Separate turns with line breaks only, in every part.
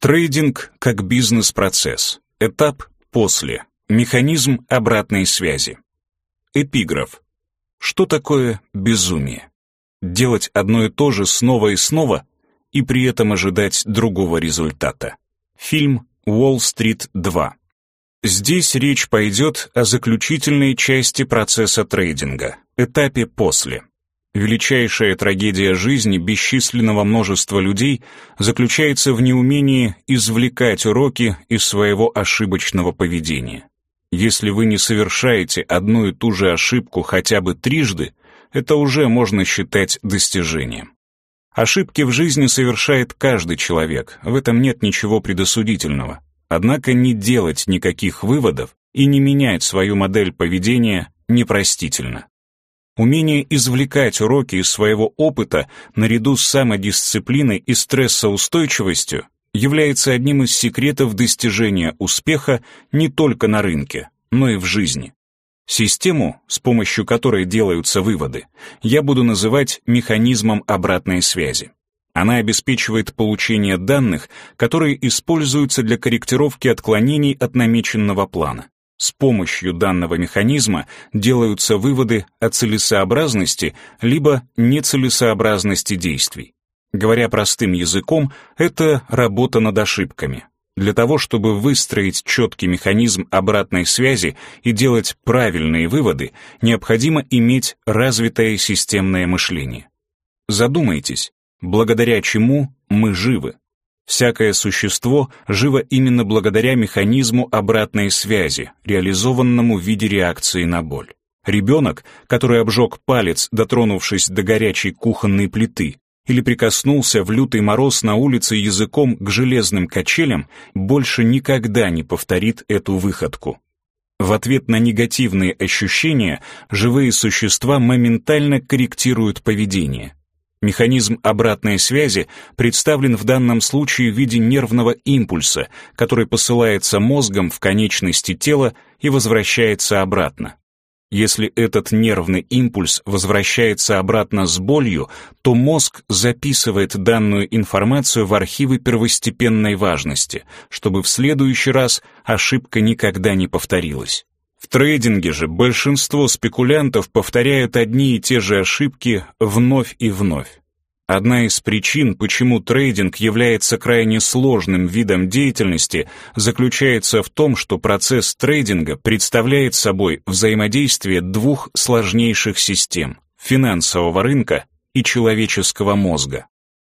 Трейдинг как бизнес-процесс. Этап после. Механизм обратной связи. Эпиграф. Что такое безумие? Делать одно и то же снова и снова и при этом ожидать другого результата. Фильм «Уолл-стрит 2». Здесь речь пойдет о заключительной части процесса трейдинга, этапе после. Величайшая трагедия жизни бесчисленного множества людей заключается в неумении извлекать уроки из своего ошибочного поведения. Если вы не совершаете одну и ту же ошибку хотя бы трижды, это уже можно считать достижением. Ошибки в жизни совершает каждый человек, в этом нет ничего предосудительного. Однако не делать никаких выводов и не менять свою модель поведения непростительно. Умение извлекать уроки из своего опыта наряду с самодисциплиной и стрессоустойчивостью является одним из секретов достижения успеха не только на рынке, но и в жизни. Систему, с помощью которой делаются выводы, я буду называть механизмом обратной связи. Она обеспечивает получение данных, которые используются для корректировки отклонений от намеченного плана. С помощью данного механизма делаются выводы о целесообразности либо нецелесообразности действий. Говоря простым языком, это работа над ошибками. Для того, чтобы выстроить четкий механизм обратной связи и делать правильные выводы, необходимо иметь развитое системное мышление. Задумайтесь, благодаря чему мы живы. Всякое существо живо именно благодаря механизму обратной связи, реализованному в виде реакции на боль. Ребенок, который обжег палец, дотронувшись до горячей кухонной плиты, или прикоснулся в лютый мороз на улице языком к железным качелям, больше никогда не повторит эту выходку. В ответ на негативные ощущения живые существа моментально корректируют поведение. Механизм обратной связи представлен в данном случае в виде нервного импульса, который посылается мозгом в конечности тела и возвращается обратно. Если этот нервный импульс возвращается обратно с болью, то мозг записывает данную информацию в архивы первостепенной важности, чтобы в следующий раз ошибка никогда не повторилась. В трейдинге же большинство спекулянтов повторяют одни и те же ошибки вновь и вновь. Одна из причин, почему трейдинг является крайне сложным видом деятельности, заключается в том, что процесс трейдинга представляет собой взаимодействие двух сложнейших систем – финансового рынка и человеческого мозга.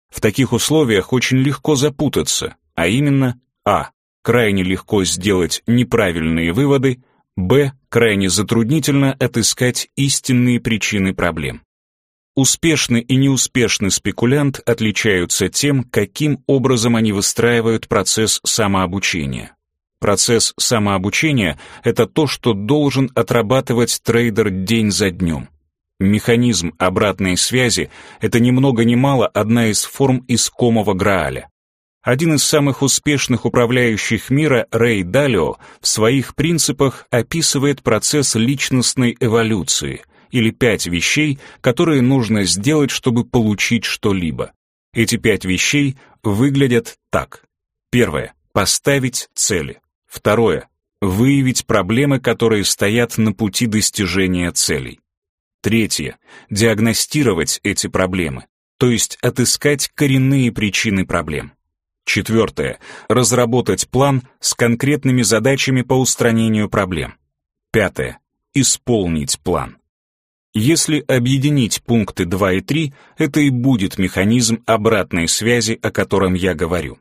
В таких условиях очень легко запутаться, а именно а. крайне легко сделать неправильные выводы, б. крайне затруднительно отыскать истинные причины проблем. Успешный и неуспешный спекулянт отличаются тем, каким образом они выстраивают процесс самообучения. Процесс самообучения — это то, что должен отрабатывать трейдер день за днем. Механизм обратной связи — это ни много ни мало одна из форм искомого Грааля. Один из самых успешных управляющих мира, Рэй Далио, в своих принципах описывает процесс личностной эволюции — или пять вещей, которые нужно сделать, чтобы получить что-либо. Эти пять вещей выглядят так. Первое. Поставить цели. Второе. Выявить проблемы, которые стоят на пути достижения целей. Третье. Диагностировать эти проблемы, то есть отыскать коренные причины проблем. Четвертое. Разработать план с конкретными задачами по устранению проблем. Пятое. Исполнить план. Если объединить пункты 2 и 3, это и будет механизм обратной связи, о котором я говорю.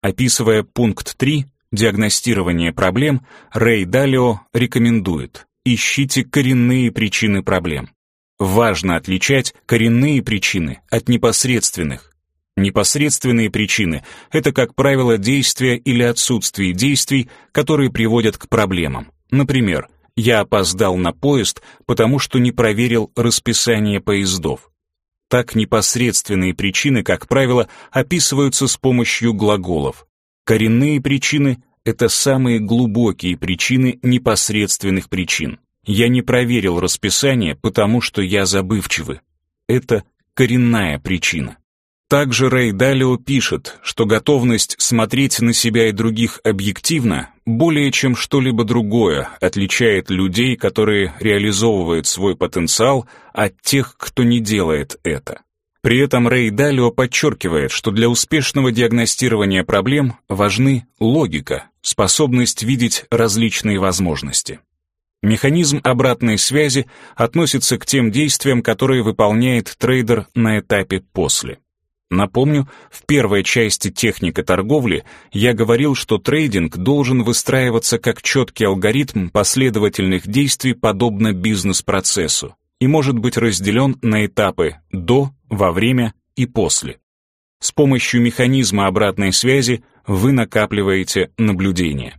Описывая пункт 3, диагностирование проблем, Рэй Далио рекомендует ищите коренные причины проблем. Важно отличать коренные причины от непосредственных. Непосредственные причины — это, как правило, действия или отсутствие действий, которые приводят к проблемам. Например, я опоздал на поезд, потому что не проверил расписание поездов. Так непосредственные причины, как правило, описываются с помощью глаголов. Коренные причины — это самые глубокие причины непосредственных причин. Я не проверил расписание, потому что я забывчивый. Это коренная причина. Также Рэй Далио пишет, что готовность смотреть на себя и других объективно более чем что-либо другое отличает людей, которые реализовывают свой потенциал, от тех, кто не делает это. При этом Рэй Далио подчеркивает, что для успешного диагностирования проблем важны логика, способность видеть различные возможности. Механизм обратной связи относится к тем действиям, которые выполняет трейдер на этапе «после». Напомню, в первой части техника торговли я говорил, что трейдинг должен выстраиваться как четкий алгоритм последовательных действий подобно бизнес-процессу и может быть разделен на этапы «до», «во время» и «после». С помощью механизма обратной связи вы накапливаете наблюдения.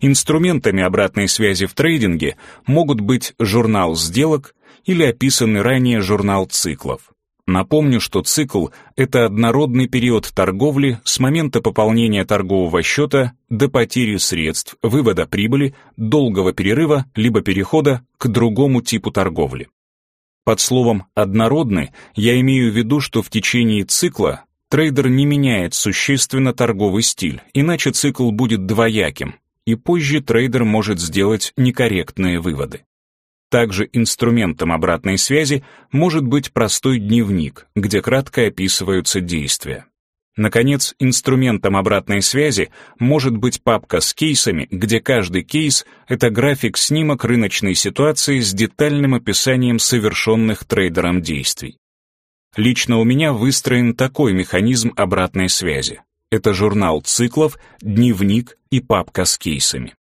Инструментами обратной связи в трейдинге могут быть журнал сделок или описанный ранее журнал циклов. Напомню, что цикл — это однородный период торговли с момента пополнения торгового счета до потери средств, вывода прибыли, долгого перерыва либо перехода к другому типу торговли. Под словом «однородный» я имею в виду, что в течение цикла трейдер не меняет существенно торговый стиль, иначе цикл будет двояким, и позже трейдер может сделать некорректные выводы. Также инструментом обратной связи может быть простой дневник, где кратко описываются действия. Наконец, инструментом обратной связи может быть папка с кейсами, где каждый кейс — это график-снимок рыночной ситуации с детальным описанием совершенных трейдером действий. Лично у меня выстроен такой механизм обратной связи. Это журнал циклов, дневник и папка с кейсами.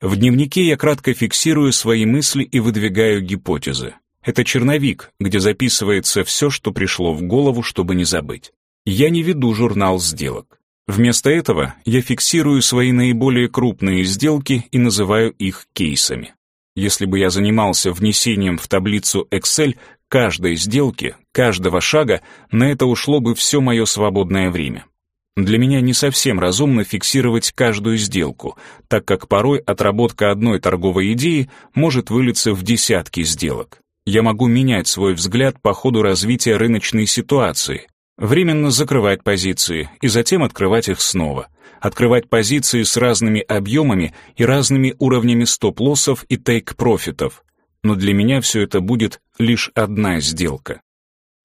В дневнике я кратко фиксирую свои мысли и выдвигаю гипотезы. Это черновик, где записывается все, что пришло в голову, чтобы не забыть. Я не веду журнал сделок. Вместо этого я фиксирую свои наиболее крупные сделки и называю их кейсами. Если бы я занимался внесением в таблицу Excel каждой сделки, каждого шага, на это ушло бы все мое свободное время. Для меня не совсем разумно фиксировать каждую сделку, так как порой отработка одной торговой идеи может вылиться в десятки сделок. Я могу менять свой взгляд по ходу развития рыночной ситуации, временно закрывать позиции и затем открывать их снова, открывать позиции с разными объемами и разными уровнями стоп-лоссов и тейк-профитов. Но для меня все это будет лишь одна сделка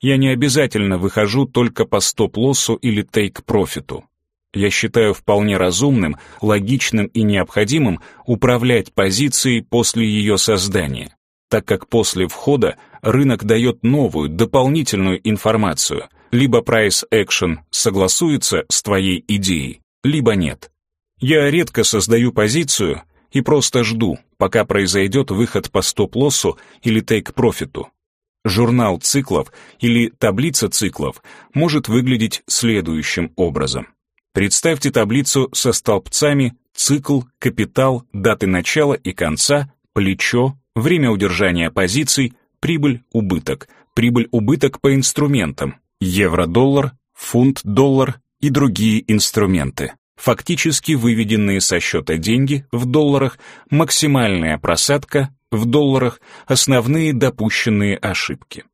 я не обязательно выхожу только по стоп-лоссу или тейк-профиту. Я считаю вполне разумным, логичным и необходимым управлять позицией после ее создания, так как после входа рынок дает новую, дополнительную информацию, либо price action согласуется с твоей идеей, либо нет. Я редко создаю позицию и просто жду, пока произойдет выход по стоп-лоссу или тейк-профиту. Журнал циклов или таблица циклов может выглядеть следующим образом. Представьте таблицу со столбцами цикл, капитал, даты начала и конца, плечо, время удержания позиций, прибыль, убыток, прибыль-убыток по инструментам, евро-доллар, фунт-доллар и другие инструменты. Фактически выведенные со счета деньги в долларах, максимальная просадка, в долларах основные допущенные ошибки.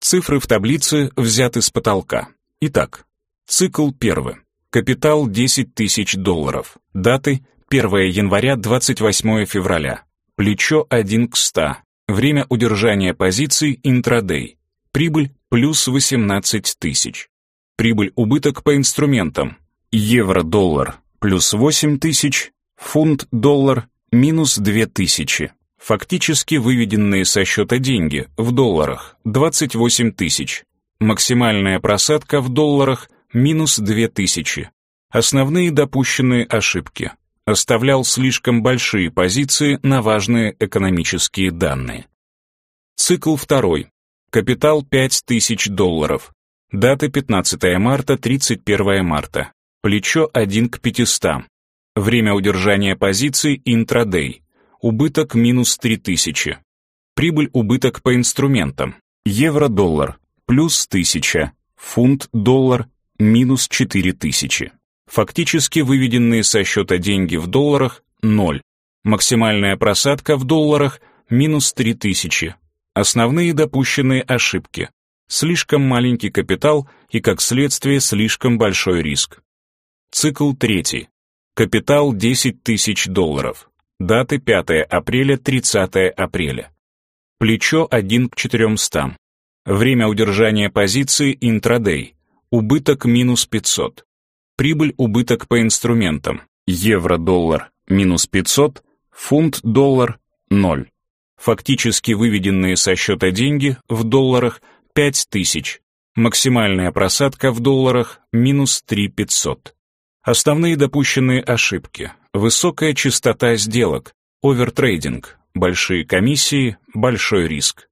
Цифры в таблице взяты с потолка. Итак, цикл первый. Капитал 10 тысяч долларов. Даты 1 января 28 февраля. Плечо 1 к 100. Время удержания позиций интрадей. Прибыль плюс 18 тысяч. Прибыль-убыток по инструментам. Евро-доллар плюс 8 тысяч. Фунт-доллар минус 2 тысячи. Фактически выведенные со счета деньги в долларах 28 тысяч. Максимальная просадка в долларах минус 2 тысячи. Основные допущенные ошибки. Оставлял слишком большие позиции на важные экономические данные. Цикл второй. Капитал 5 тысяч долларов. Дата 15 марта, 31 марта. Плечо 1 к 500. Время удержания позиций интрадей убыток минус 3000. Прибыль-убыток по инструментам. Евро-доллар плюс 1000, фунт-доллар минус 4000. Фактически выведенные со счета деньги в долларах – 0. Максимальная просадка в долларах – минус 3000. Основные допущенные ошибки. Слишком маленький капитал и, как следствие, слишком большой риск. Цикл третий. Капитал 10 тысяч долларов. Даты 5 апреля, 30 апреля. Плечо 1 к 400. Время удержания позиции интрадей. Убыток минус 500. Прибыль-убыток по инструментам. Евро-доллар минус 500, фунт-доллар 0. Фактически выведенные со счета деньги в долларах 5000. Максимальная просадка в долларах минус 3500. Основные допущенные ошибки. Высокая частота сделок, овертрейдинг, большие комиссии, большой риск.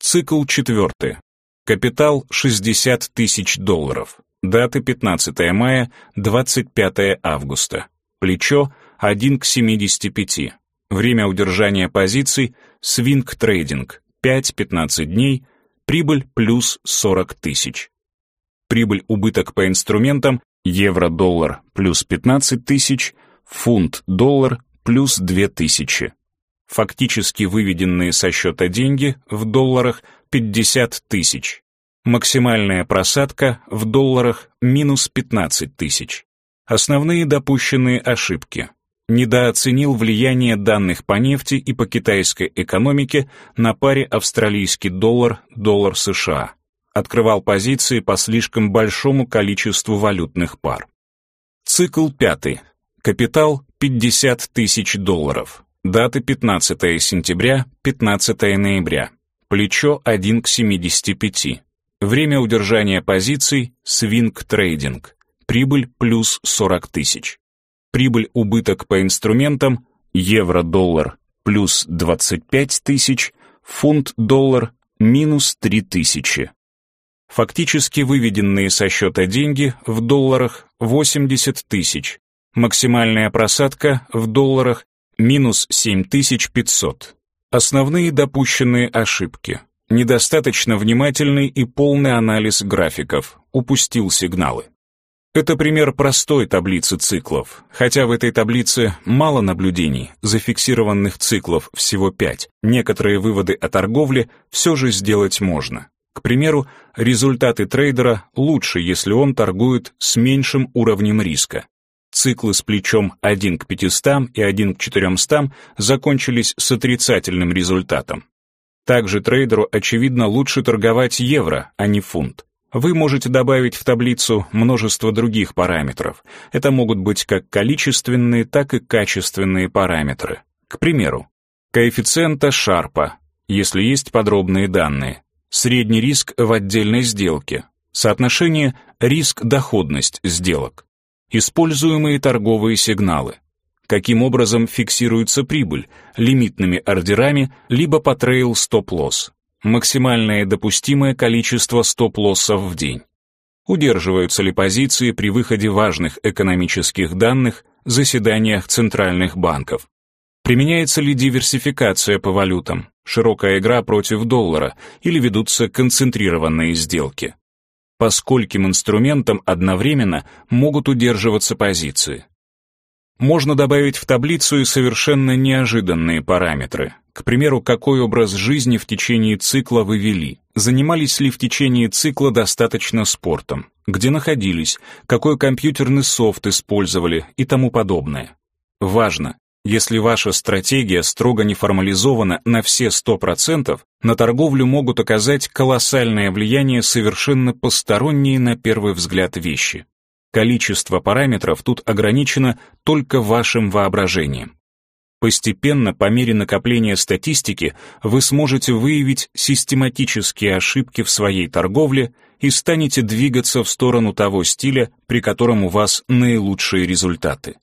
Цикл четвертый. Капитал 60 тысяч долларов. Даты 15 мая, 25 августа. Плечо 1 к 75. Время удержания позиций свинг трейдинг 5-15 дней, прибыль плюс 40 тысяч. Прибыль-убыток по инструментам евро-доллар плюс 15 тысяч, фунт-доллар плюс 2 тысячи. Фактически выведенные со счета деньги в долларах 50 тысяч. Максимальная просадка в долларах минус 15 тысяч. Основные допущенные ошибки. Недооценил влияние данных по нефти и по китайской экономике на паре австралийский доллар-доллар США. Открывал позиции по слишком большому количеству валютных пар. Цикл пятый. Капитал 50 тысяч долларов. Даты 15 сентября, 15 ноября. Плечо 1 к 75. Время удержания позиций свинг трейдинг. Прибыль плюс 40 тысяч. Прибыль-убыток по инструментам евро-доллар плюс 25 тысяч, фунт-доллар минус 3 тысячи. Фактически выведенные со счета деньги в долларах 80 тысяч. Максимальная просадка в долларах минус 7500. Основные допущенные ошибки. Недостаточно внимательный и полный анализ графиков. Упустил сигналы. Это пример простой таблицы циклов, хотя в этой таблице мало наблюдений, зафиксированных циклов всего пять. Некоторые выводы о торговле все же сделать можно. К примеру, результаты трейдера лучше, если он торгует с меньшим уровнем риска. Циклы с плечом 1 к 500 и 1 к 400 закончились с отрицательным результатом. Также трейдеру, очевидно, лучше торговать евро, а не фунт. Вы можете добавить в таблицу множество других параметров. Это могут быть как количественные, так и качественные параметры. К примеру, коэффициента Шарпа, если есть подробные данные, средний риск в отдельной сделке, соотношение риск-доходность сделок, используемые торговые сигналы, каким образом фиксируется прибыль, лимитными ордерами, либо по трейл стоп-лосс, максимальное допустимое количество стоп-лоссов в день. Удерживаются ли позиции при выходе важных экономических данных, заседаниях центральных банков? Применяется ли диверсификация по валютам, широкая игра против доллара или ведутся концентрированные сделки? По скольким инструментам одновременно могут удерживаться позиции? Можно добавить в таблицу и совершенно неожиданные параметры. К примеру, какой образ жизни в течение цикла вы вели? Занимались ли в течение цикла достаточно спортом? Где находились? Какой компьютерный софт использовали и тому подобное? Важно, если ваша стратегия строго не формализована на все 100%, на торговлю могут оказать колоссальное влияние совершенно посторонние на первый взгляд вещи. Количество параметров тут ограничено только вашим воображением. Постепенно, по мере накопления статистики, вы сможете выявить систематические ошибки в своей торговле и станете двигаться в сторону того стиля, при котором у вас наилучшие результаты.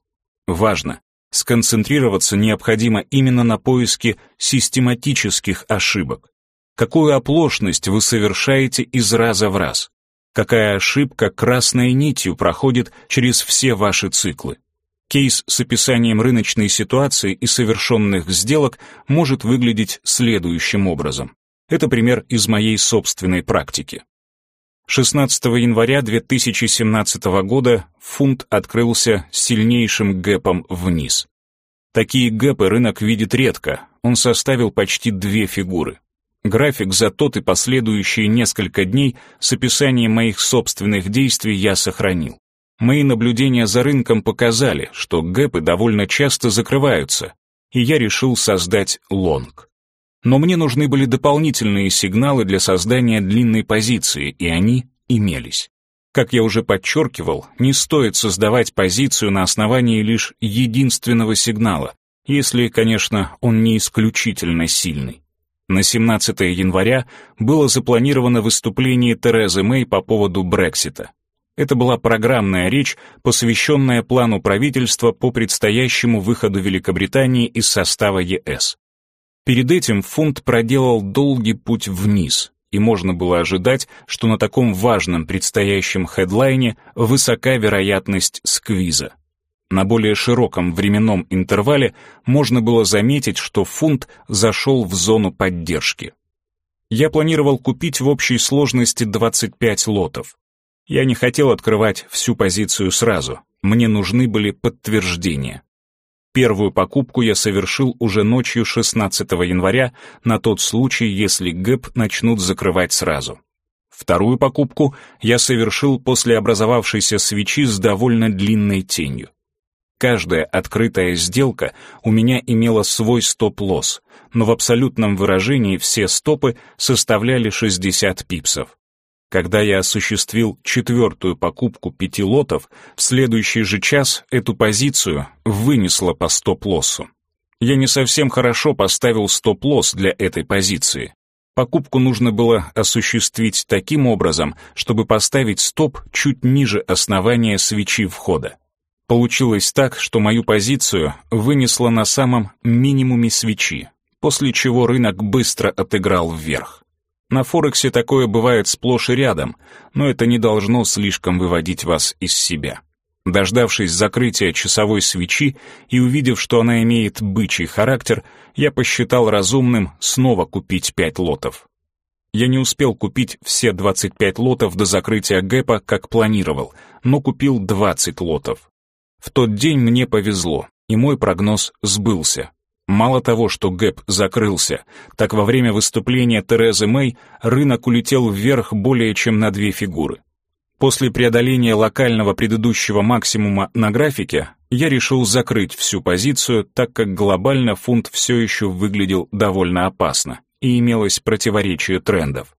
Важно, сконцентрироваться необходимо именно на поиске систематических ошибок. Какую оплошность вы совершаете из раза в раз? Какая ошибка красной нитью проходит через все ваши циклы? Кейс с описанием рыночной ситуации и совершенных сделок может выглядеть следующим образом. Это пример из моей собственной практики. 16 января 2017 года фунт открылся сильнейшим гэпом вниз. Такие гэпы рынок видит редко, он составил почти две фигуры. График за тот и последующие несколько дней с описанием моих собственных действий я сохранил. Мои наблюдения за рынком показали, что гэпы довольно часто закрываются, и я решил создать лонг. Но мне нужны были дополнительные сигналы для создания длинной позиции, и они имелись. Как я уже подчеркивал, не стоит создавать позицию на основании лишь единственного сигнала, если, конечно, он не исключительно сильный. На 17 января было запланировано выступление Терезы Мэй по поводу Брексита. Это была программная речь, посвященная плану правительства по предстоящему выходу Великобритании из состава ЕС. Перед этим фунт проделал долгий путь вниз, и можно было ожидать, что на таком важном предстоящем хедлайне высока вероятность сквиза. На более широком временном интервале можно было заметить, что фунт зашел в зону поддержки. Я планировал купить в общей сложности 25 лотов. Я не хотел открывать всю позицию сразу, мне нужны были подтверждения. Первую покупку я совершил уже ночью 16 января на тот случай, если ГЭП начнут закрывать сразу. Вторую покупку я совершил после образовавшейся свечи с довольно длинной тенью. Каждая открытая сделка у меня имела свой стоп-лосс, но в абсолютном выражении все стопы составляли 60 пипсов. Когда я осуществил четвертую покупку пяти лотов, в следующий же час эту позицию вынесло по стоп-лоссу. Я не совсем хорошо поставил стоп-лосс для этой позиции. Покупку нужно было осуществить таким образом, чтобы поставить стоп чуть ниже основания свечи входа. Получилось так, что мою позицию вынесло на самом минимуме свечи, после чего рынок быстро отыграл вверх. На Форексе такое бывает сплошь и рядом, но это не должно слишком выводить вас из себя. Дождавшись закрытия часовой свечи и увидев, что она имеет бычий характер, я посчитал разумным снова купить пять лотов. Я не успел купить все 25 лотов до закрытия гэпа, как планировал, но купил 20 лотов. В тот день мне повезло, и мой прогноз сбылся. Мало того, что гэп закрылся, так во время выступления Терезы Мэй рынок улетел вверх более чем на две фигуры. После преодоления локального предыдущего максимума на графике я решил закрыть всю позицию, так как глобально фунт все еще выглядел довольно опасно и имелось противоречие трендов.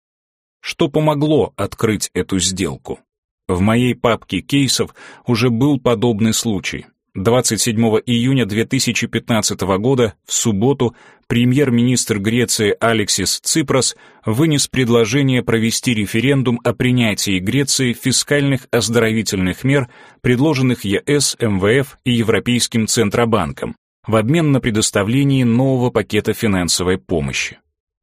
Что помогло открыть эту сделку? В моей папке кейсов уже был подобный случай. 27 июня 2015 года, в субботу, премьер-министр Греции Алексис Ципрас вынес предложение провести референдум о принятии Греции фискальных оздоровительных мер, предложенных ЕС, МВФ и Европейским Центробанком, в обмен на предоставление нового пакета финансовой помощи.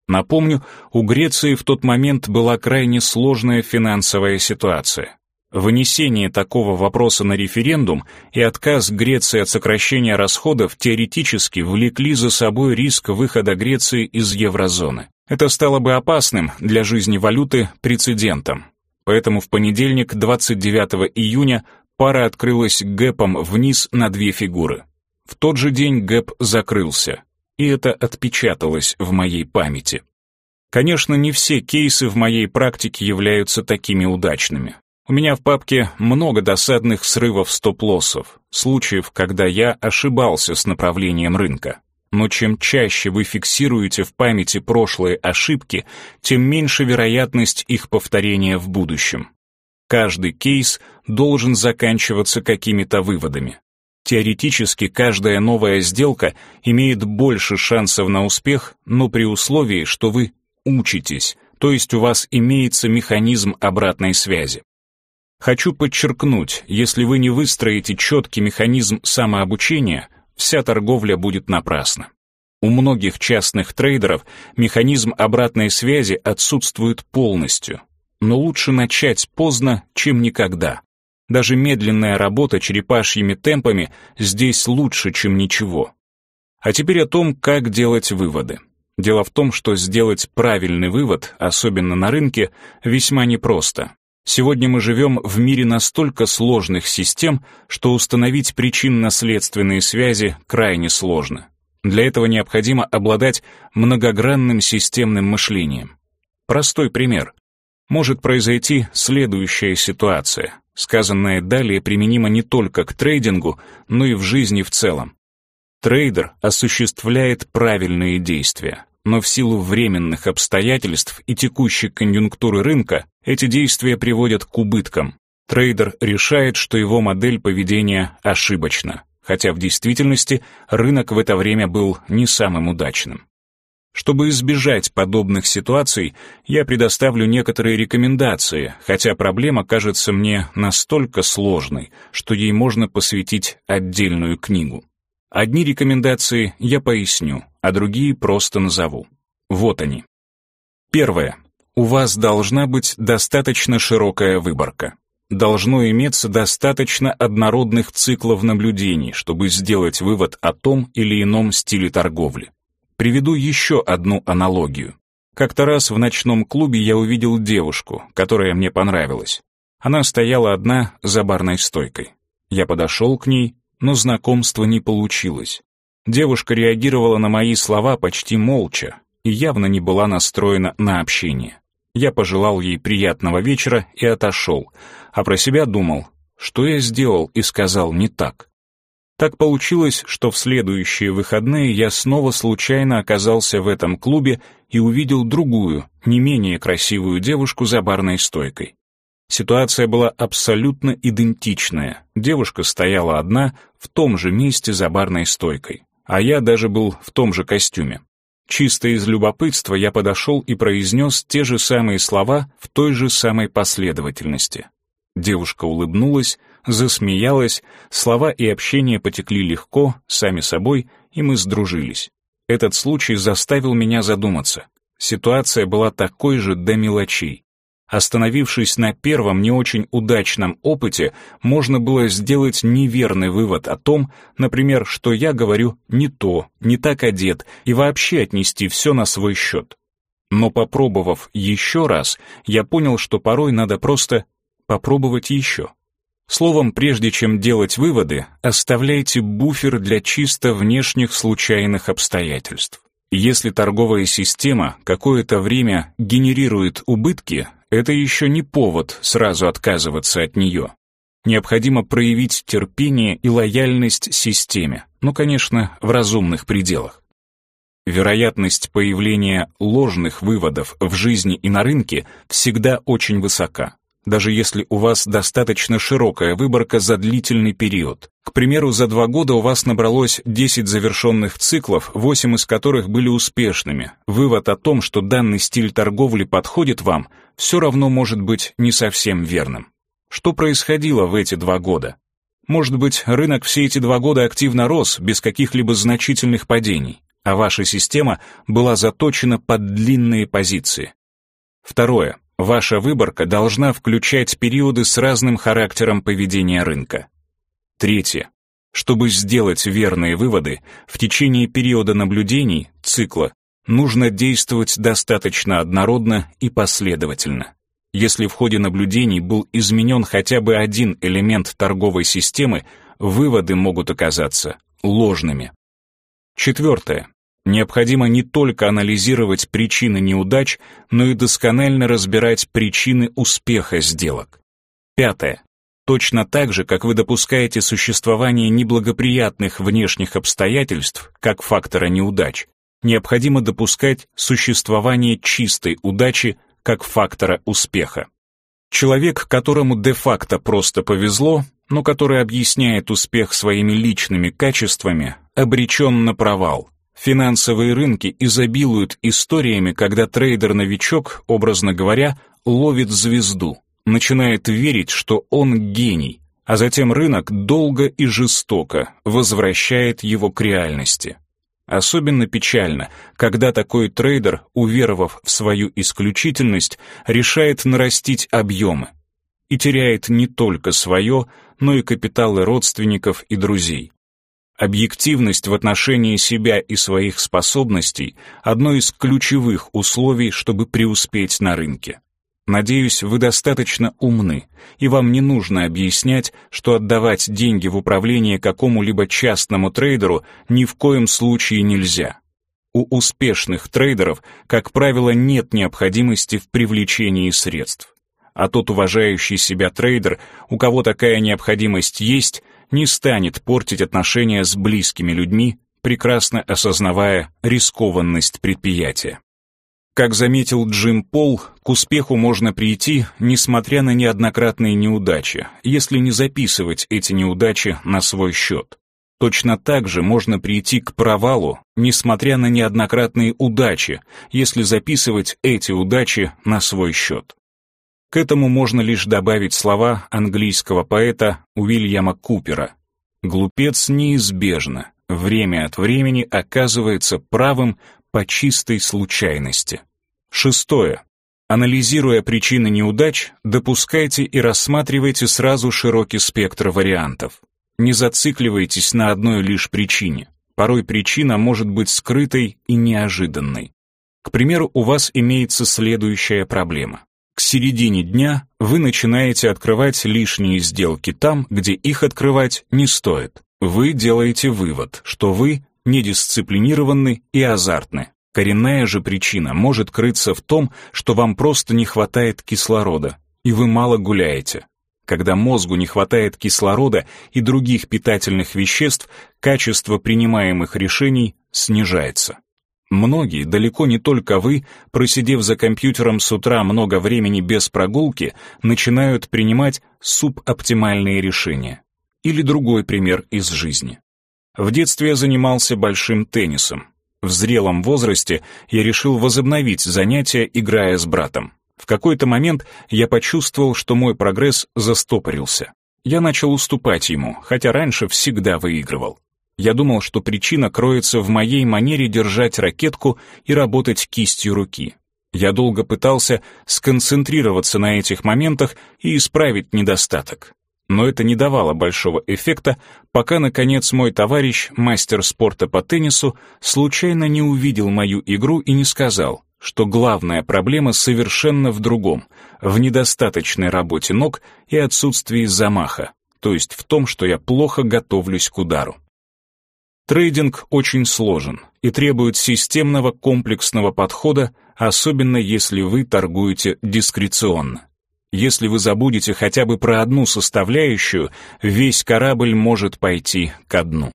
Напомню, у Греции в тот момент была крайне сложная финансовая ситуация. Вынесение такого вопроса на референдум и отказ Греции от сокращения расходов теоретически влекли за собой риск выхода Греции из еврозоны. Это стало бы опасным для жизни валюты прецедентом. Поэтому в понедельник, 29 июня, пара открылась гэпом вниз на две фигуры. В тот же день гэп закрылся, и это отпечаталось в моей памяти. Конечно, не все кейсы в моей практике являются такими удачными. У меня в папке много досадных срывов стоп-лоссов, случаев, когда я ошибался с направлением рынка. Но чем чаще вы фиксируете в памяти прошлые ошибки, тем меньше вероятность их повторения в будущем. Каждый кейс должен заканчиваться какими-то выводами. Теоретически каждая новая сделка имеет больше шансов на успех, но при условии, что вы учитесь, то есть у вас имеется механизм обратной связи. Хочу подчеркнуть, если вы не выстроите четкий механизм самообучения, вся торговля будет напрасна. У многих частных трейдеров механизм обратной связи отсутствует полностью, но лучше начать поздно, чем никогда. Даже медленная работа черепашьими темпами здесь лучше, чем ничего. А теперь о том, как делать выводы. Дело в том, что сделать правильный вывод, особенно на рынке, весьма непросто. Сегодня мы живем в мире настолько сложных систем, что установить причинно-следственные связи крайне сложно. Для этого необходимо обладать многогранным системным мышлением. Простой пример. Может произойти следующая ситуация. Сказанное далее применимо не только к трейдингу, но и в жизни в целом. Трейдер осуществляет правильные действия, но в силу временных обстоятельств и текущей конъюнктуры рынка эти действия приводят к убыткам. Трейдер решает, что его модель поведения ошибочна, хотя в действительности рынок в это время был не самым удачным. Чтобы избежать подобных ситуаций, я предоставлю некоторые рекомендации, хотя проблема кажется мне настолько сложной, что ей можно посвятить отдельную книгу. Одни рекомендации я поясню, а другие просто назову. Вот они. Первое. У вас должна быть достаточно широкая выборка. Должно иметься достаточно однородных циклов наблюдений, чтобы сделать вывод о том или ином стиле торговли. Приведу еще одну аналогию. Как-то раз в ночном клубе я увидел девушку, которая мне понравилась. Она стояла одна за барной стойкой. Я подошел к ней, но знакомство не получилось. Девушка реагировала на мои слова почти молча и явно не была настроена на общение. Я пожелал ей приятного вечера и отошел, а про себя думал, что я сделал и сказал не так. Так получилось, что в следующие выходные я снова случайно оказался в этом клубе и увидел другую, не менее красивую девушку за барной стойкой. Ситуация была абсолютно идентичная. Девушка стояла одна в том же месте за барной стойкой, а я даже был в том же костюме. Чисто из любопытства я подошел и произнес те же самые слова в той же самой последовательности. Девушка улыбнулась, засмеялась, слова и общение потекли легко, сами собой, и мы сдружились. Этот случай заставил меня задуматься. Ситуация была такой же до мелочей. Остановившись на первом не очень удачном опыте, можно было сделать неверный вывод о том, например, что я говорю не то, не так одет, и вообще отнести все на свой счет. Но попробовав еще раз, я понял, что порой надо просто попробовать еще. Словом, прежде чем делать выводы, оставляйте буфер для чисто внешних случайных обстоятельств. Если торговая система какое-то время генерирует убытки, это еще не повод сразу отказываться от нее. Необходимо проявить терпение и лояльность системе, ну, конечно, в разумных пределах. Вероятность появления ложных выводов в жизни и на рынке всегда очень высока даже если у вас достаточно широкая выборка за длительный период. К примеру, за два года у вас набралось 10 завершенных циклов, 8 из которых были успешными. Вывод о том, что данный стиль торговли подходит вам, все равно может быть не совсем верным. Что происходило в эти два года? Может быть, рынок все эти два года активно рос, без каких-либо значительных падений, а ваша система была заточена под длинные позиции. Второе. Ваша выборка должна включать периоды с разным характером поведения рынка. Третье. Чтобы сделать верные выводы, в течение периода наблюдений, цикла, нужно действовать достаточно однородно и последовательно. Если в ходе наблюдений был изменен хотя бы один элемент торговой системы, выводы могут оказаться ложными. Четвертое. Необходимо не только анализировать причины неудач, но и досконально разбирать причины успеха сделок. Пятое. Точно так же, как вы допускаете существование неблагоприятных внешних обстоятельств, как фактора неудач, необходимо допускать существование чистой удачи как фактора успеха. Человек, которому де-факто просто повезло, но который объясняет успех своими личными качествами, обречен на провал, Финансовые рынки изобилуют историями, когда трейдер-новичок, образно говоря, ловит звезду, начинает верить, что он гений, а затем рынок долго и жестоко возвращает его к реальности. Особенно печально, когда такой трейдер, уверовав в свою исключительность, решает нарастить объемы и теряет не только свое, но и капиталы родственников и друзей. Объективность в отношении себя и своих способностей – одно из ключевых условий, чтобы преуспеть на рынке. Надеюсь, вы достаточно умны, и вам не нужно объяснять, что отдавать деньги в управление какому-либо частному трейдеру ни в коем случае нельзя. У успешных трейдеров, как правило, нет необходимости в привлечении средств. А тот уважающий себя трейдер, у кого такая необходимость есть, не станет портить отношения с близкими людьми, прекрасно осознавая рискованность предприятия. Как заметил Джим Пол, к успеху можно прийти, несмотря на неоднократные неудачи, если не записывать эти неудачи на свой счет. Точно так же можно прийти к провалу, несмотря на неоднократные удачи, если записывать эти удачи на свой счет. К этому можно лишь добавить слова английского поэта Уильяма Купера. «Глупец неизбежно, время от времени оказывается правым по чистой случайности. Шестое. Анализируя причины неудач, допускайте и рассматривайте сразу широкий спектр вариантов. Не зацикливайтесь на одной лишь причине. Порой причина может быть скрытой и неожиданной. К примеру, у вас имеется следующая проблема. К середине дня вы начинаете открывать лишние сделки там, где их открывать не стоит. Вы делаете вывод, что вы недисциплинированы и азартны. Коренная же причина может крыться в том, что вам просто не хватает кислорода, и вы мало гуляете. Когда мозгу не хватает кислорода и других питательных веществ, качество принимаемых решений снижается. Многие, далеко не только вы, просидев за компьютером с утра много времени без прогулки, начинают принимать субоптимальные решения. Или другой пример из жизни. В детстве я занимался большим теннисом. В зрелом возрасте я решил возобновить занятия, играя с братом. В какой-то момент я почувствовал, что мой прогресс застопорился. Я начал уступать ему, хотя раньше всегда выигрывал. Я думал, что причина кроется в моей манере держать ракетку и работать кистью руки. Я долго пытался сконцентрироваться на этих моментах и исправить недостаток но это не давало большого эффекта, пока, наконец, мой товарищ, мастер спорта по теннису, случайно не увидел мою игру и не сказал, что главная проблема совершенно в другом, в недостаточной работе ног и отсутствии замаха, то есть в том, что я плохо готовлюсь к удару. Трейдинг очень сложен и требует системного комплексного подхода, особенно если вы торгуете дискреционно. Если вы забудете хотя бы про одну составляющую, весь корабль может пойти ко дну.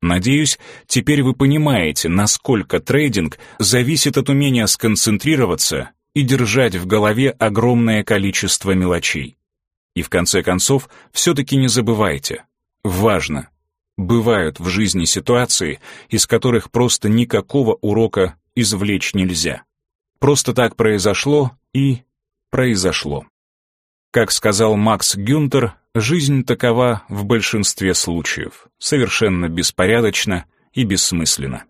Надеюсь, теперь вы понимаете, насколько трейдинг зависит от умения сконцентрироваться и держать в голове огромное количество мелочей. И в конце концов, все-таки не забывайте. Важно. Бывают в жизни ситуации, из которых просто никакого урока извлечь нельзя. Просто так произошло и произошло. Как сказал Макс Гюнтер, жизнь такова в большинстве случаев, совершенно беспорядочна и бессмысленна.